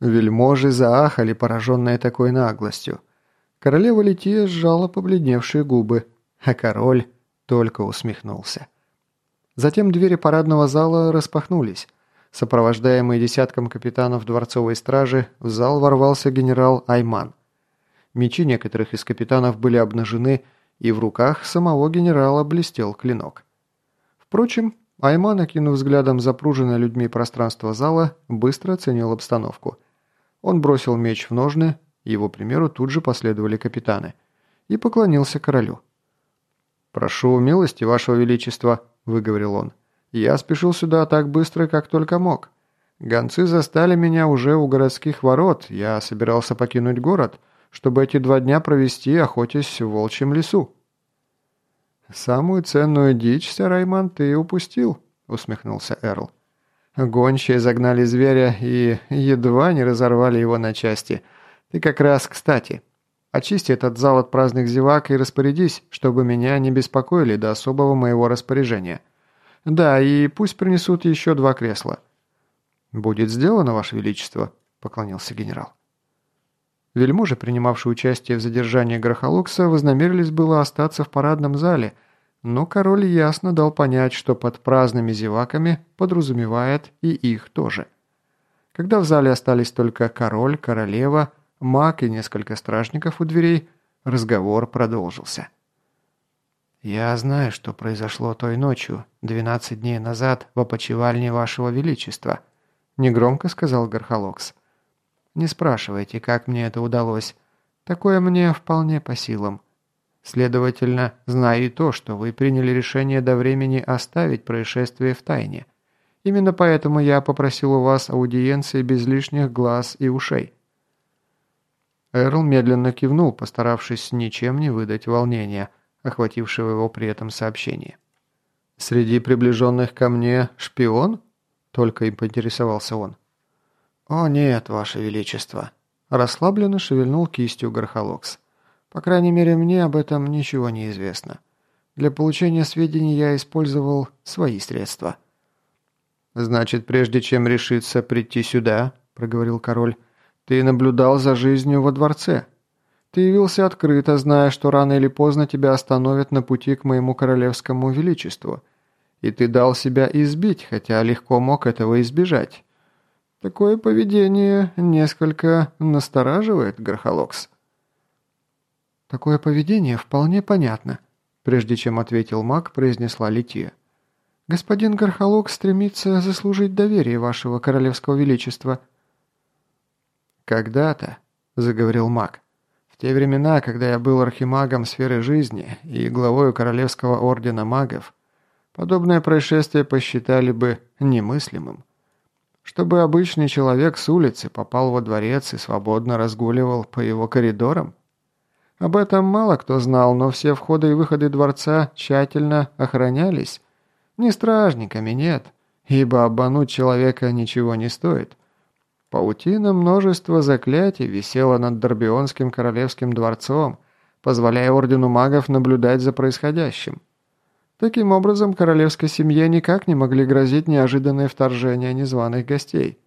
Вельможи заахали, пораженные такой наглостью. Королева Лития сжала побледневшие губы, а король только усмехнулся. Затем двери парадного зала распахнулись. Сопровождаемый десятком капитанов дворцовой стражи, в зал ворвался генерал Айман. Мечи некоторых из капитанов были обнажены, и в руках самого генерала блестел клинок. Впрочем, Айман, окинув взглядом запруженное людьми пространство зала, быстро оценил обстановку. Он бросил меч в ножны, его примеру тут же последовали капитаны, и поклонился королю. «Прошу милости, вашего величества», – выговорил он. «Я спешил сюда так быстро, как только мог. Гонцы застали меня уже у городских ворот, я собирался покинуть город, чтобы эти два дня провести, охотясь в волчьем лесу». «Самую ценную дичь, сэр Райман, ты упустил», – усмехнулся Эрл. «Гончие загнали зверя и едва не разорвали его на части. Ты как раз кстати. Очисти этот зал от праздных зевак и распорядись, чтобы меня не беспокоили до особого моего распоряжения. Да, и пусть принесут еще два кресла». «Будет сделано, Ваше Величество», – поклонился генерал. Вельможи, принимавшие участие в задержании Грохолокса, вознамерились было остаться в парадном зале, но король ясно дал понять, что под праздными зеваками подразумевает и их тоже. Когда в зале остались только король, королева, маг и несколько стражников у дверей, разговор продолжился. «Я знаю, что произошло той ночью, 12 дней назад, в опочивальне вашего величества», – негромко сказал Гархолокс. Не спрашивайте, как мне это удалось. Такое мне вполне по силам. Следовательно, знаю и то, что вы приняли решение до времени оставить происшествие в тайне. Именно поэтому я попросил у вас аудиенции без лишних глаз и ушей». Эрл медленно кивнул, постаравшись ничем не выдать волнения, охватившего его при этом сообщении. «Среди приближенных ко мне шпион?» – только им поинтересовался он. «О нет, Ваше Величество!» Расслабленно шевельнул кистью Гархолокс. «По крайней мере, мне об этом ничего не известно. Для получения сведений я использовал свои средства». «Значит, прежде чем решиться прийти сюда, — проговорил король, — ты наблюдал за жизнью во дворце. Ты явился открыто, зная, что рано или поздно тебя остановят на пути к моему королевскому величеству. И ты дал себя избить, хотя легко мог этого избежать. Такое поведение несколько настораживает, Грохолокс. Такое поведение вполне понятно, прежде чем ответил маг, произнесла Лития. Господин Гархолок стремится заслужить доверие вашего королевского величества. Когда-то, заговорил маг, в те времена, когда я был архимагом сферы жизни и главой королевского ордена магов, подобное происшествие посчитали бы немыслимым чтобы обычный человек с улицы попал во дворец и свободно разгуливал по его коридорам? Об этом мало кто знал, но все входы и выходы дворца тщательно охранялись. Не стражниками, нет, ибо обмануть человека ничего не стоит. Паутина множества заклятий висела над Дорбионским королевским дворцом, позволяя Ордену магов наблюдать за происходящим. Таким образом, королевской семье никак не могли грозить неожиданные вторжения незваных гостей.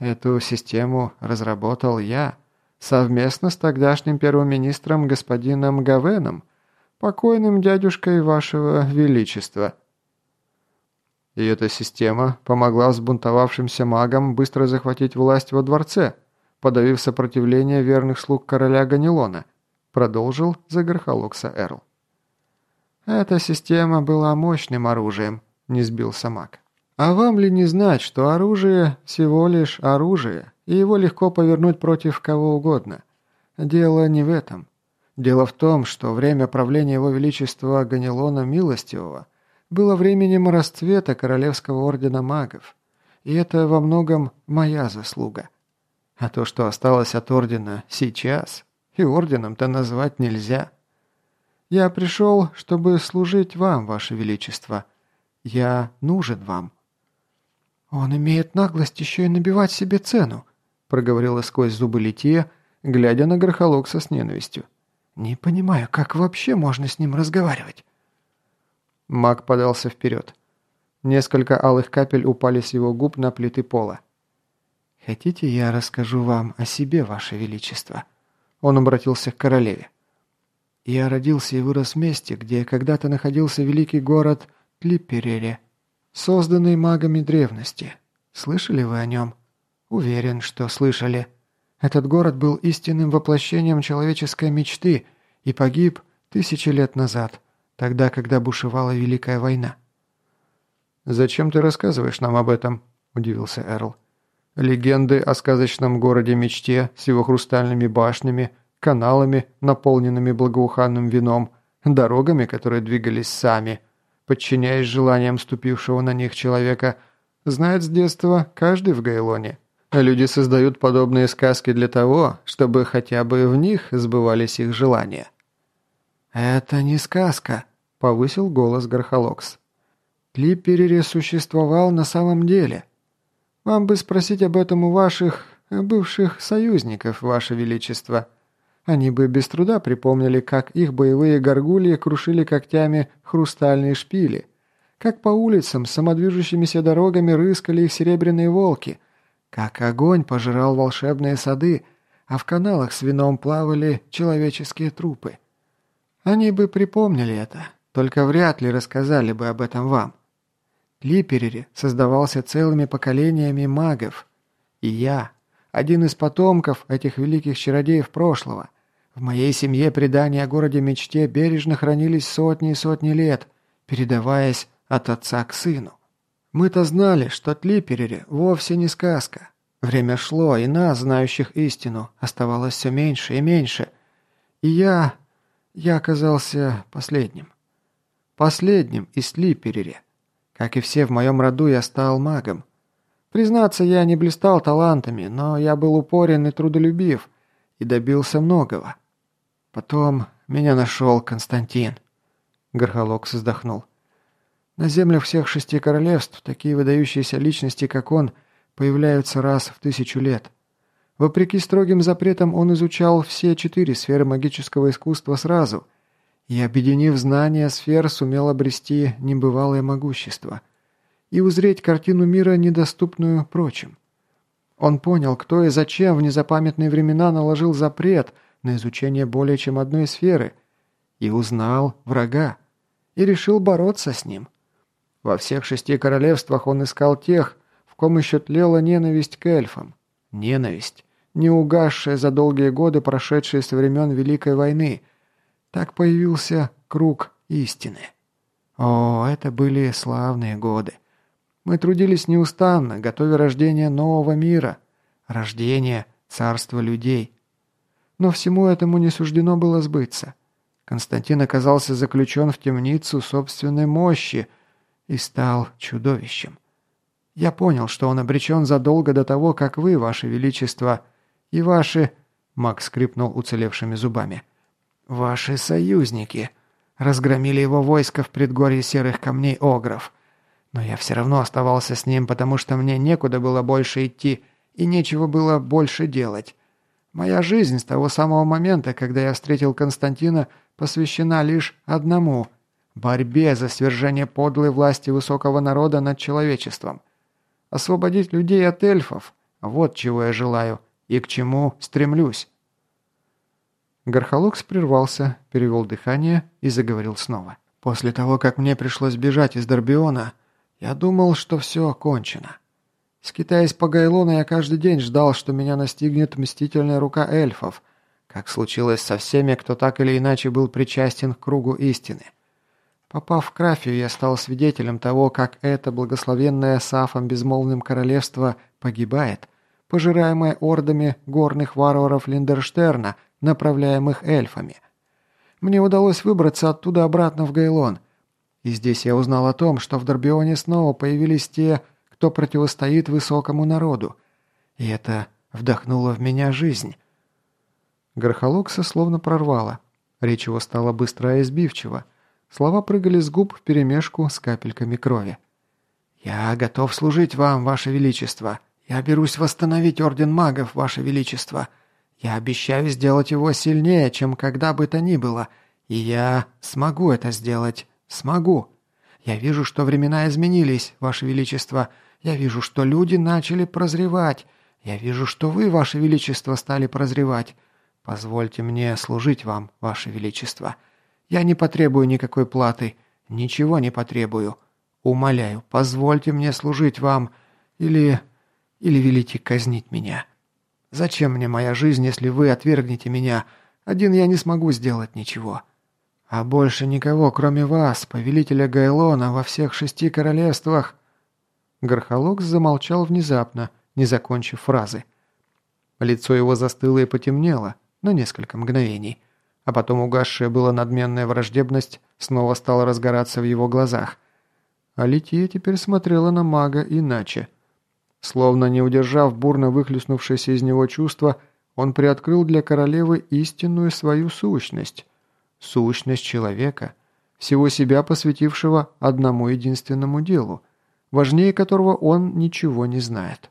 Эту систему разработал я, совместно с тогдашним первым министром господином Гавеном, покойным дядюшкой вашего величества. И эта система помогла взбунтовавшимся магам быстро захватить власть во дворце, подавив сопротивление верных слуг короля Ганилона, продолжил Загорхолокса Эрл. Эта система была мощным оружием, не сбился маг. А вам ли не знать, что оружие всего лишь оружие, и его легко повернуть против кого угодно? Дело не в этом. Дело в том, что время правления его величества Ганилона Милостивого было временем расцвета Королевского Ордена Магов, и это во многом моя заслуга. А то, что осталось от Ордена сейчас, и Орденом-то назвать нельзя – я пришел, чтобы служить вам, ваше величество. Я нужен вам». «Он имеет наглость еще и набивать себе цену», — проговорила сквозь зубы Лития, глядя на Грохолокса с ненавистью. «Не понимаю, как вообще можно с ним разговаривать?» Маг подался вперед. Несколько алых капель упали с его губ на плиты пола. «Хотите, я расскажу вам о себе, ваше величество?» Он обратился к королеве. «Я родился и вырос в месте, где когда-то находился великий город Тлипперере, созданный магами древности. Слышали вы о нем?» «Уверен, что слышали. Этот город был истинным воплощением человеческой мечты и погиб тысячи лет назад, тогда, когда бушевала Великая война». «Зачем ты рассказываешь нам об этом?» – удивился Эрл. «Легенды о сказочном городе-мечте с его хрустальными башнями, каналами, наполненными благоуханным вином, дорогами, которые двигались сами, подчиняясь желаниям ступившего на них человека, знает с детства каждый в Гайлоне. Люди создают подобные сказки для того, чтобы хотя бы в них сбывались их желания». «Это не сказка», – повысил голос Гархалокс. Клипперере существовал на самом деле. Вам бы спросить об этом у ваших бывших союзников, ваше величество. Они бы без труда припомнили, как их боевые горгульи крушили когтями хрустальные шпили, как по улицам с самодвижущимися дорогами рыскали их серебряные волки, как огонь пожирал волшебные сады, а в каналах с вином плавали человеческие трупы. Они бы припомнили это, только вряд ли рассказали бы об этом вам. Липерере создавался целыми поколениями магов. И я, один из потомков этих великих чародеев прошлого. В моей семье предания о городе-мечте бережно хранились сотни и сотни лет, передаваясь от отца к сыну. Мы-то знали, что Тлиперере вовсе не сказка. Время шло, и нас, знающих истину, оставалось все меньше и меньше. И я... я оказался последним. Последним из Тлиперере. Как и все в моем роду, я стал магом. Признаться, я не блистал талантами, но я был упорен и трудолюбив, и добился многого. Потом меня нашел Константин. Горхолог вздохнул. На землях всех шести королевств такие выдающиеся личности, как он, появляются раз в тысячу лет. Вопреки строгим запретам он изучал все четыре сферы магического искусства сразу и, объединив знания сфер, сумел обрести небывалое могущество и узреть картину мира, недоступную прочим. Он понял, кто и зачем в незапамятные времена наложил запрет на изучение более чем одной сферы, и узнал врага, и решил бороться с ним. Во всех шести королевствах он искал тех, в ком еще тлела ненависть к эльфам. Ненависть, не угасшая за долгие годы, прошедшие со времен Великой войны – так появился круг истины. О, это были славные годы. Мы трудились неустанно, готовя рождение нового мира, рождение царства людей. Но всему этому не суждено было сбыться. Константин оказался заключен в темницу собственной мощи и стал чудовищем. Я понял, что он обречен задолго до того, как вы, ваше величество, и ваши...» Макс скрипнул уцелевшими зубами – «Ваши союзники разгромили его войско в предгорье серых камней Огров. Но я все равно оставался с ним, потому что мне некуда было больше идти и нечего было больше делать. Моя жизнь с того самого момента, когда я встретил Константина, посвящена лишь одному – борьбе за свержение подлой власти высокого народа над человечеством. Освободить людей от эльфов – вот чего я желаю и к чему стремлюсь». Гархалокс прервался, перевел дыхание и заговорил снова. «После того, как мне пришлось бежать из Дорбиона, я думал, что все окончено. Скитаясь по Гайлону, я каждый день ждал, что меня настигнет мстительная рука эльфов, как случилось со всеми, кто так или иначе был причастен к кругу истины. Попав в Крафию, я стал свидетелем того, как это благословенное Сафом безмолвным королевство погибает, пожираемое ордами горных варваров Линдерштерна – направляемых эльфами. Мне удалось выбраться оттуда обратно в Гайлон. И здесь я узнал о том, что в Дорбионе снова появились те, кто противостоит высокому народу. И это вдохнуло в меня жизнь. Грохолокса словно прорвало. Речь его стала быстро и избивчива. Слова прыгали с губ вперемешку с капельками крови. «Я готов служить вам, ваше величество. Я берусь восстановить Орден Магов, ваше величество. Я обещаю сделать его сильнее, чем когда бы то ни было, и я смогу это сделать. Смогу. Я вижу, что времена изменились, Ваше Величество. Я вижу, что люди начали прозревать. Я вижу, что вы, ваше величество, стали прозревать. Позвольте мне служить вам, ваше величество. Я не потребую никакой платы, ничего не потребую. Умоляю, позвольте мне служить вам, или... или велите казнить меня. Зачем мне моя жизнь, если вы отвергнете меня? Один я не смогу сделать ничего. А больше никого, кроме вас, повелителя Гайлона во всех шести королевствах...» Гархолокс замолчал внезапно, не закончив фразы. Лицо его застыло и потемнело на несколько мгновений, а потом угасшая была надменная враждебность снова стала разгораться в его глазах. А Лития теперь смотрела на мага иначе. Словно не удержав бурно выхлестнувшееся из него чувство, он приоткрыл для королевы истинную свою сущность. Сущность человека, всего себя посвятившего одному единственному делу, важнее которого он ничего не знает.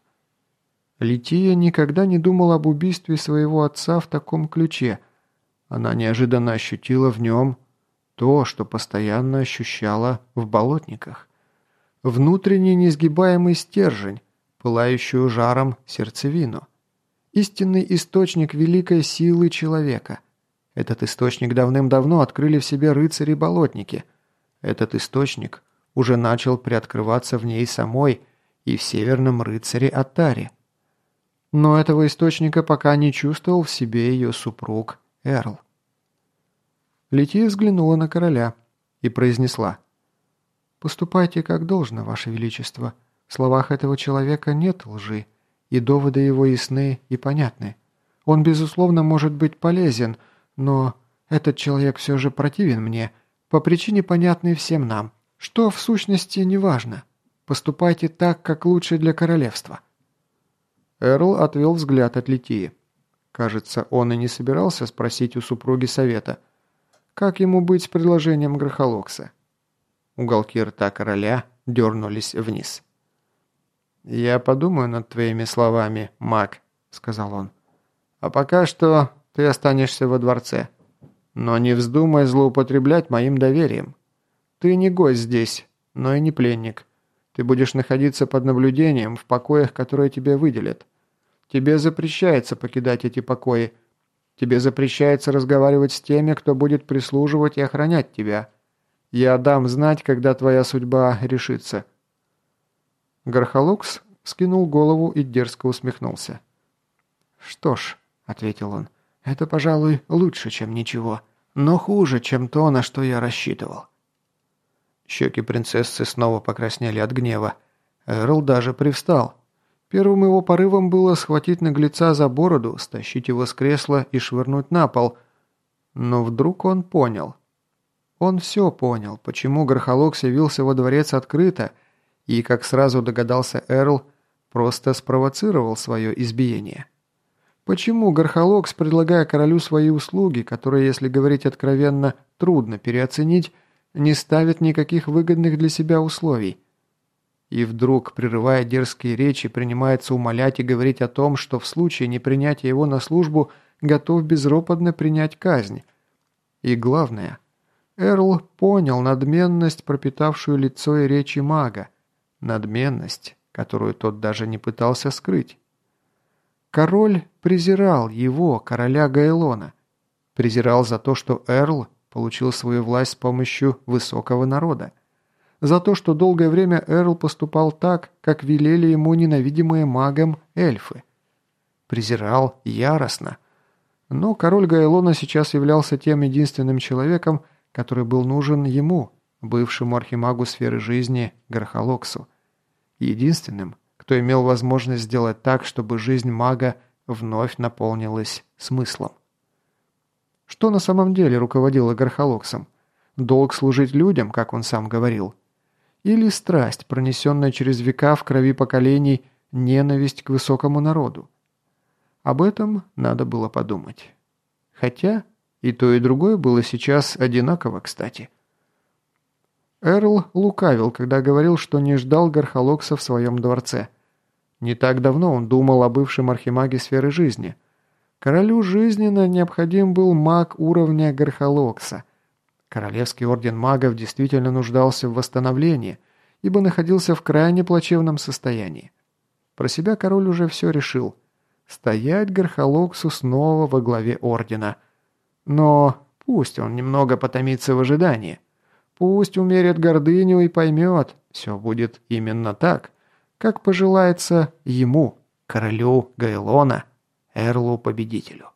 Лития никогда не думала об убийстве своего отца в таком ключе. Она неожиданно ощутила в нем то, что постоянно ощущала в болотниках. Внутренний несгибаемый стержень, пылающую жаром сердцевину. Истинный источник великой силы человека. Этот источник давным-давно открыли в себе рыцари-болотники. Этот источник уже начал приоткрываться в ней самой и в северном рыцаре Атаре. Но этого источника пока не чувствовал в себе ее супруг Эрл. Лития взглянула на короля и произнесла. «Поступайте как должно, ваше величество. В словах этого человека нет лжи, и доводы его ясны и понятны. Он, безусловно, может быть полезен, но этот человек все же противен мне, по причине, понятной всем нам, что в сущности не важно. Поступайте так, как лучше для королевства». Эрл отвел взгляд от Литии. Кажется, он и не собирался спросить у супруги совета. Как ему быть с предложением Грохолокса? Уголки рта короля дернулись вниз. «Я подумаю над твоими словами, маг», — сказал он. «А пока что ты останешься во дворце. Но не вздумай злоупотреблять моим доверием. Ты не гость здесь, но и не пленник. Ты будешь находиться под наблюдением в покоях, которые тебе выделят. Тебе запрещается покидать эти покои. Тебе запрещается разговаривать с теми, кто будет прислуживать и охранять тебя. Я дам знать, когда твоя судьба решится». Гархалукс скинул голову и дерзко усмехнулся. «Что ж», — ответил он, — «это, пожалуй, лучше, чем ничего, но хуже, чем то, на что я рассчитывал». Щеки принцессы снова покраснели от гнева. Эрл даже привстал. Первым его порывом было схватить наглеца за бороду, стащить его с кресла и швырнуть на пол. Но вдруг он понял. Он все понял, почему Горхолокс явился во дворец открыто, и, как сразу догадался Эрл, просто спровоцировал свое избиение. Почему Горхолокс, предлагая королю свои услуги, которые, если говорить откровенно, трудно переоценить, не ставит никаких выгодных для себя условий? И вдруг, прерывая дерзкие речи, принимается умолять и говорить о том, что в случае непринятия его на службу готов безропотно принять казнь. И главное, Эрл понял надменность, пропитавшую лицо и речи мага. Надменность, которую тот даже не пытался скрыть. Король презирал его, короля Гайлона. Презирал за то, что Эрл получил свою власть с помощью высокого народа за то, что долгое время Эрл поступал так, как велели ему ненавидимые магом эльфы. Презирал яростно. Но король Гайлона сейчас являлся тем единственным человеком, который был нужен ему, бывшему архимагу сферы жизни Грохолоксу. Единственным, кто имел возможность сделать так, чтобы жизнь мага вновь наполнилась смыслом. Что на самом деле руководило Гархолоксом? Долг служить людям, как он сам говорил – или страсть, пронесенная через века в крови поколений, ненависть к высокому народу. Об этом надо было подумать. Хотя и то, и другое было сейчас одинаково кстати. Эрл лукавил, когда говорил, что не ждал Гархолокса в своем дворце. Не так давно он думал о бывшем архимаге сферы жизни. Королю жизненно необходим был маг уровня Гархолокса – Королевский орден магов действительно нуждался в восстановлении, ибо находился в крайне плачевном состоянии. Про себя король уже все решил. стоять Гархалоксу снова во главе Ордена. Но пусть он немного потомится в ожидании. Пусть умерит гордыню и поймет, все будет именно так, как пожелается ему, королю Гайлона, Эрлу-победителю.